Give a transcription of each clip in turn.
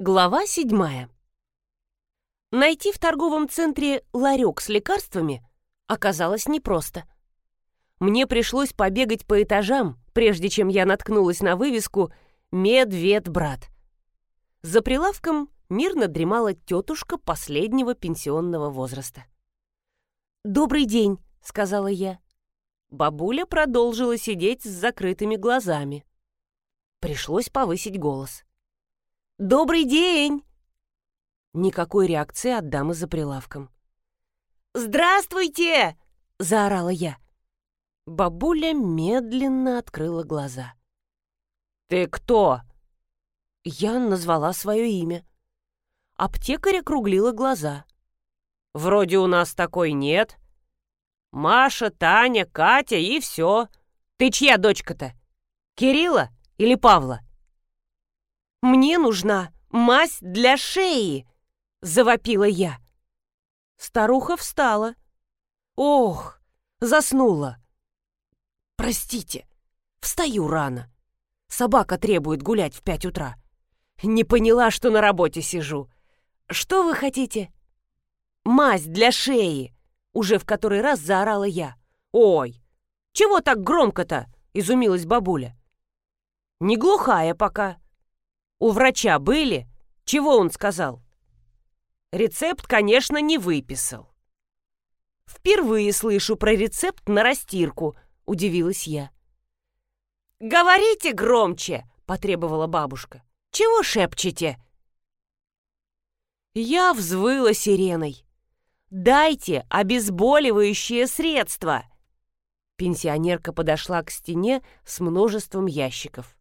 Глава седьмая. Найти в торговом центре ларек с лекарствами оказалось непросто. Мне пришлось побегать по этажам, прежде чем я наткнулась на вывеску «Медведбрат». За прилавком мирно дремала тетушка последнего пенсионного возраста. «Добрый день», — сказала я. Бабуля продолжила сидеть с закрытыми глазами. Пришлось повысить голос. «Добрый день!» Никакой реакции от дамы за прилавком. «Здравствуйте!» — заорала я. Бабуля медленно открыла глаза. «Ты кто?» Я назвала свое имя. Аптекарь округлила глаза. «Вроде у нас такой нет. Маша, Таня, Катя и все. Ты чья дочка-то? Кирилла или Павла?» «Мне нужна мазь для шеи!» — завопила я. Старуха встала. «Ох, заснула!» «Простите, встаю рано. Собака требует гулять в пять утра. Не поняла, что на работе сижу. Что вы хотите?» «Мазь для шеи!» — уже в который раз заорала я. «Ой, чего так громко-то?» — изумилась бабуля. «Не глухая пока». У врача были? Чего он сказал? Рецепт, конечно, не выписал. Впервые слышу про рецепт на растирку, удивилась я. Говорите громче, потребовала бабушка. Чего шепчете? Я взвыла сиреной. «Дайте обезболивающее средство!» Пенсионерка подошла к стене с множеством ящиков.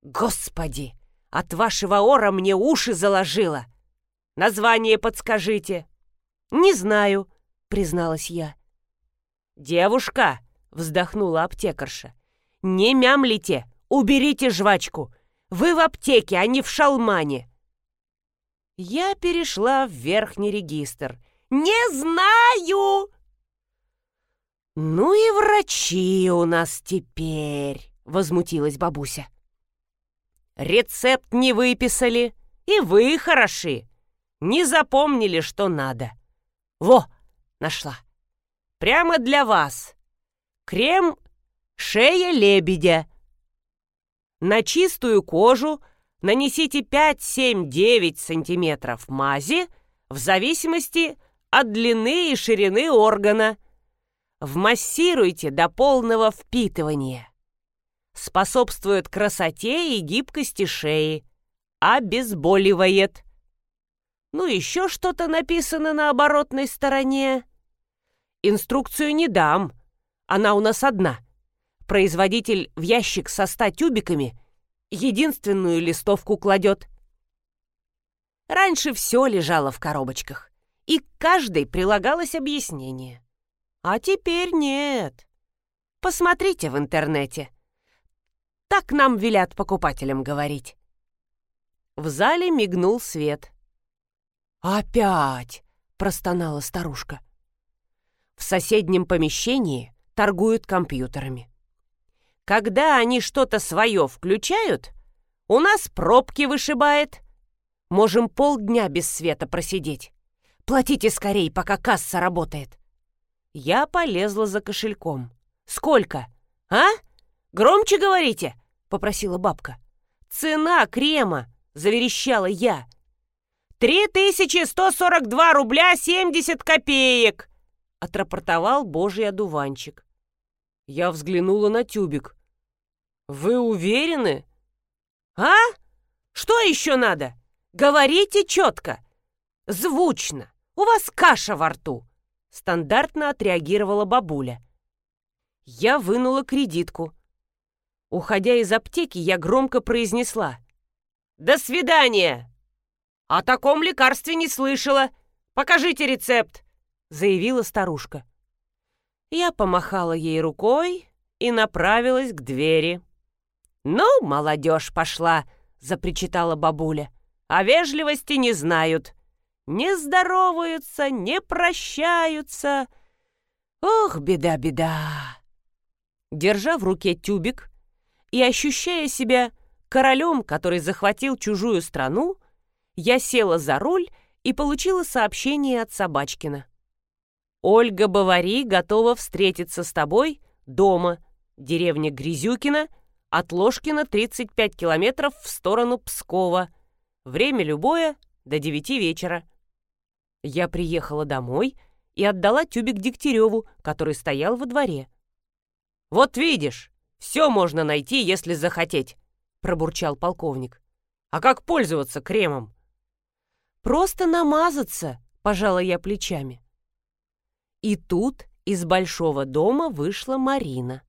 «Господи! От вашего ора мне уши заложило. Название подскажите. Не знаю, призналась я. Девушка, вздохнула аптекарша. Не мямлите, уберите жвачку. Вы в аптеке, а не в шалмане. Я перешла в верхний регистр. Не знаю. Ну и врачи у нас теперь, возмутилась бабуся. Рецепт не выписали, и вы хороши. Не запомнили, что надо. Во, нашла. Прямо для вас. Крем «Шея лебедя». На чистую кожу нанесите 5, 7, 9 сантиметров мази в зависимости от длины и ширины органа. Вмассируйте до полного впитывания способствует красоте и гибкости шеи, обезболивает. Ну, еще что-то написано на оборотной стороне. Инструкцию не дам, она у нас одна. Производитель в ящик со ста тюбиками единственную листовку кладет. Раньше все лежало в коробочках, и к каждой прилагалось объяснение. А теперь нет. Посмотрите в интернете. Так нам велят покупателям говорить. В зале мигнул свет. «Опять!» — простонала старушка. В соседнем помещении торгуют компьютерами. Когда они что-то свое включают, у нас пробки вышибает. Можем полдня без света просидеть. Платите скорей, пока касса работает. Я полезла за кошельком. Сколько? А? «Громче говорите!» — попросила бабка. «Цена крема!» — заверещала я. «Три тысячи сто сорок два рубля семьдесят копеек!» — отрапортовал божий одуванчик. Я взглянула на тюбик. «Вы уверены?» «А? Что еще надо? Говорите четко, звучно, у вас каша во рту!» Стандартно отреагировала бабуля. Я вынула кредитку. Уходя из аптеки, я громко произнесла. «До свидания!» «О таком лекарстве не слышала. Покажите рецепт!» — заявила старушка. Я помахала ей рукой и направилась к двери. «Ну, молодежь пошла!» — запричитала бабуля. «О вежливости не знают. Не здороваются, не прощаются. Ох, беда-беда!» Держа в руке тюбик, и ощущая себя королем, который захватил чужую страну, я села за руль и получила сообщение от Собачкина. «Ольга Бавари готова встретиться с тобой дома, деревня Грязюкина, от Ложкина 35 километров в сторону Пскова. Время любое, до 9 вечера». Я приехала домой и отдала тюбик Дегтяреву, который стоял во дворе. «Вот видишь, все можно найти, если захотеть», — пробурчал полковник. «А как пользоваться кремом?» «Просто намазаться», — пожала я плечами. И тут из большого дома вышла Марина.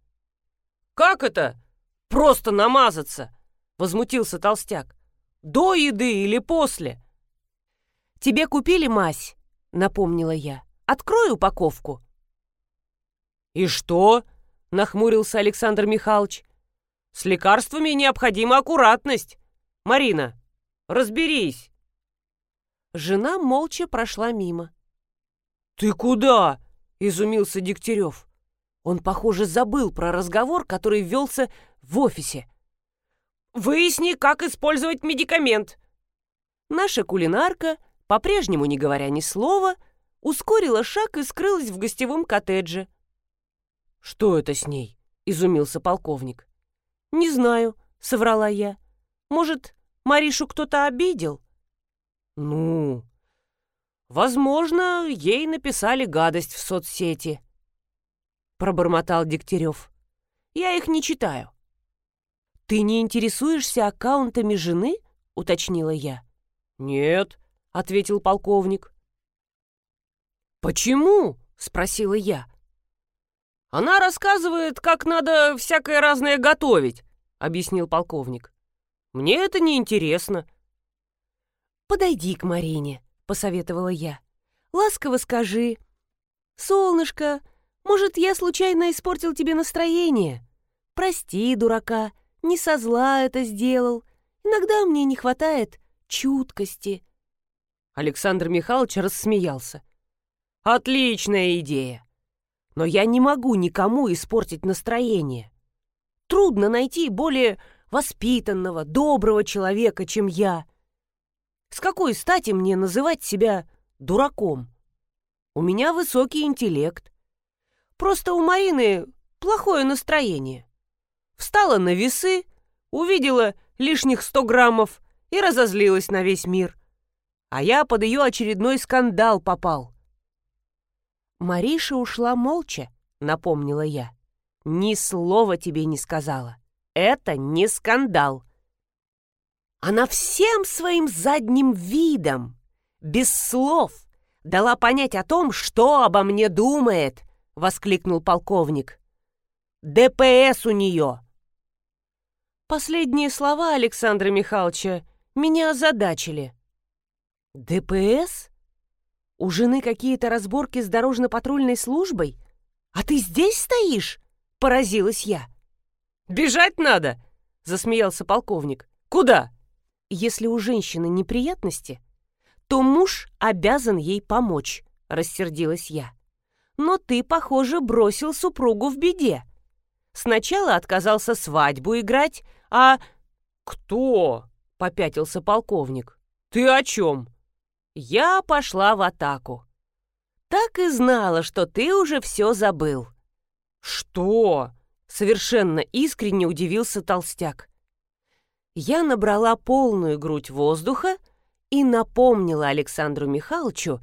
«Как это? Просто намазаться?» — возмутился толстяк. «До еды или после?» «Тебе купили мазь?» — напомнила я. «Открой упаковку». «И что?» — нахмурился Александр Михайлович. «С лекарствами необходима аккуратность. Марина, разберись». Жена молча прошла мимо. «Ты куда?» — изумился Дегтярев. Он, похоже, забыл про разговор, который велся в офисе. «Выясни, как использовать медикамент». Наша кулинарка, по-прежнему не говоря ни слова, ускорила шаг и скрылась в гостевом коттедже. «Что это с ней?» — изумился полковник. «Не знаю», — соврала я. «Может, Маришу кто-то обидел?» «Ну, возможно, ей написали гадость в соцсети», — пробормотал Дегтярев. «Я их не читаю». «Ты не интересуешься аккаунтами жены?» — уточнила я. «Нет», — ответил полковник. «Почему?» — спросила я. «Она рассказывает, как надо всякое разное готовить», — объяснил полковник. «Мне это не интересно. «Подойди к Марине», — посоветовала я. «Ласково скажи. Солнышко, может, я случайно испортил тебе настроение? Прости, дурака, не со зла это сделал. Иногда мне не хватает чуткости». Александр Михайлович рассмеялся. «Отличная идея! Но я не могу никому испортить настроение. Трудно найти более воспитанного, доброго человека, чем я. С какой стати мне называть себя дураком? У меня высокий интеллект. Просто у Марины плохое настроение. Встала на весы, увидела лишних сто граммов и разозлилась на весь мир. А я под ее очередной скандал попал. Мариша ушла молча, напомнила я. Ни слова тебе не сказала. Это не скандал. Она всем своим задним видом, без слов, дала понять о том, что обо мне думает, воскликнул полковник. ДПС у нее. Последние слова Александра Михайловича меня озадачили. ДПС? У жены какие-то разборки с дорожно-патрульной службой? А ты здесь стоишь? Поразилась я. Бежать надо, засмеялся полковник. Куда? Если у женщины неприятности, то муж обязан ей помочь, рассердилась я. Но ты, похоже, бросил супругу в беде. Сначала отказался свадьбу играть, а... Кто? Попятился полковник. Ты о чем? Я пошла в атаку. Так и знала, что ты уже все забыл. Что? Совершенно искренне удивился толстяк я набрала полную грудь воздуха и напомнила Александру Михайловичу,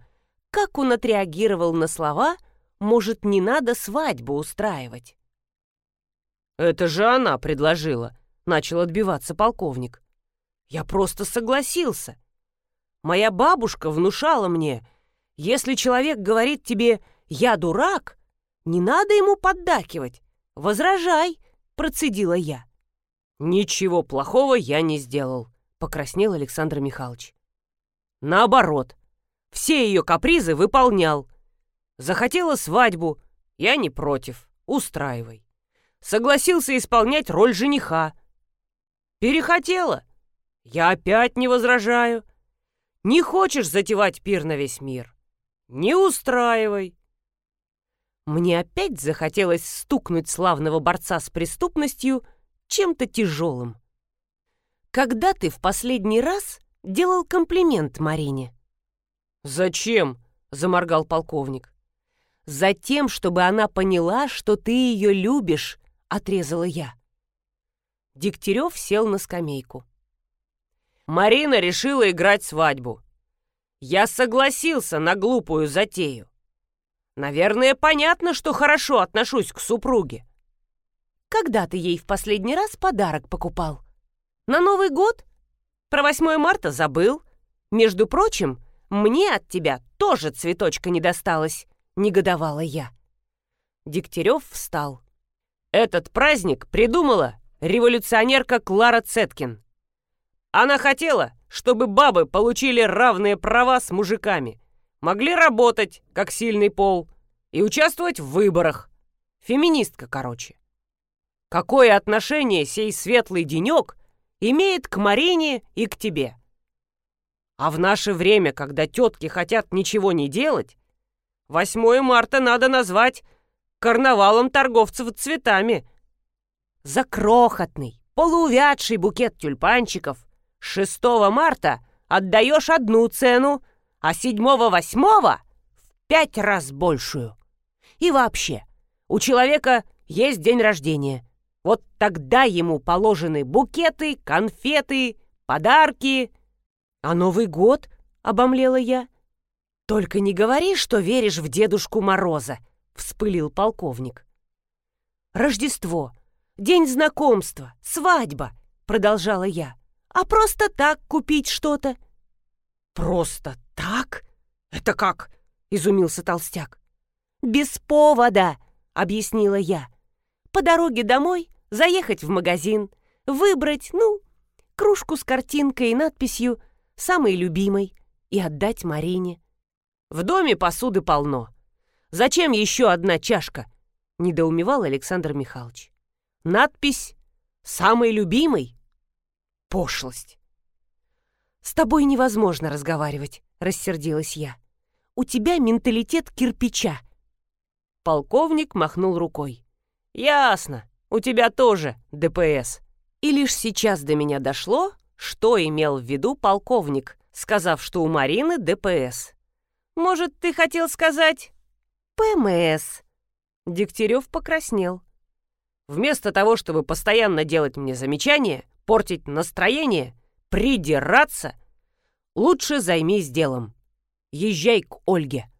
как он отреагировал на слова «может, не надо свадьбу устраивать». «Это же она предложила», — начал отбиваться полковник. «Я просто согласился. Моя бабушка внушала мне, если человек говорит тебе «я дурак», не надо ему поддакивать. Возражай, процедила я. «Ничего плохого я не сделал», — покраснел Александр Михайлович. «Наоборот, все ее капризы выполнял. Захотела свадьбу, я не против, устраивай. Согласился исполнять роль жениха. Перехотела, я опять не возражаю. Не хочешь затевать пир на весь мир? Не устраивай». Мне опять захотелось стукнуть славного борца с преступностью — чем-то тяжелым. Когда ты в последний раз делал комплимент Марине. «Зачем?» — заморгал полковник. «Затем, чтобы она поняла, что ты ее любишь», — отрезала я. Дегтярев сел на скамейку. Марина решила играть свадьбу. Я согласился на глупую затею. Наверное, понятно, что хорошо отношусь к супруге. Когда ты ей в последний раз подарок покупал? На Новый год? Про 8 марта забыл. Между прочим, мне от тебя тоже цветочка не досталось, негодовала я. Дегтярев встал. Этот праздник придумала революционерка Клара Цеткин. Она хотела, чтобы бабы получили равные права с мужиками, могли работать, как сильный пол, и участвовать в выборах. Феминистка, короче. Какое отношение сей светлый денек имеет к Марине и к тебе? А в наше время, когда тетки хотят ничего не делать, 8 марта надо назвать карнавалом торговцев цветами. За крохотный, полуувядший букет тюльпанчиков 6 марта отдаешь одну цену, а 7-8 в пять раз большую. И вообще, у человека есть день рождения. Вот тогда ему положены букеты, конфеты, подарки. А Новый год, обомлела я. Только не говори, что веришь в Дедушку Мороза, вспылил полковник. Рождество, день знакомства, свадьба, продолжала я. А просто так купить что-то. Просто так? Это как? изумился толстяк. Без повода, объяснила я. По дороге домой заехать в магазин, выбрать, ну, кружку с картинкой и надписью «Самый любимый» и отдать Марине. «В доме посуды полно. Зачем еще одна чашка?» — недоумевал Александр Михайлович. «Надпись «Самый любимый»?» Пошлость. «С тобой невозможно разговаривать», — рассердилась я. «У тебя менталитет кирпича». Полковник махнул рукой. «Ясно. У тебя тоже ДПС. И лишь сейчас до меня дошло, что имел в виду полковник, сказав, что у Марины ДПС. Может, ты хотел сказать ПМС? Дегтярев покраснел. Вместо того, чтобы постоянно делать мне замечания, портить настроение, придираться, лучше займись делом. Езжай к Ольге.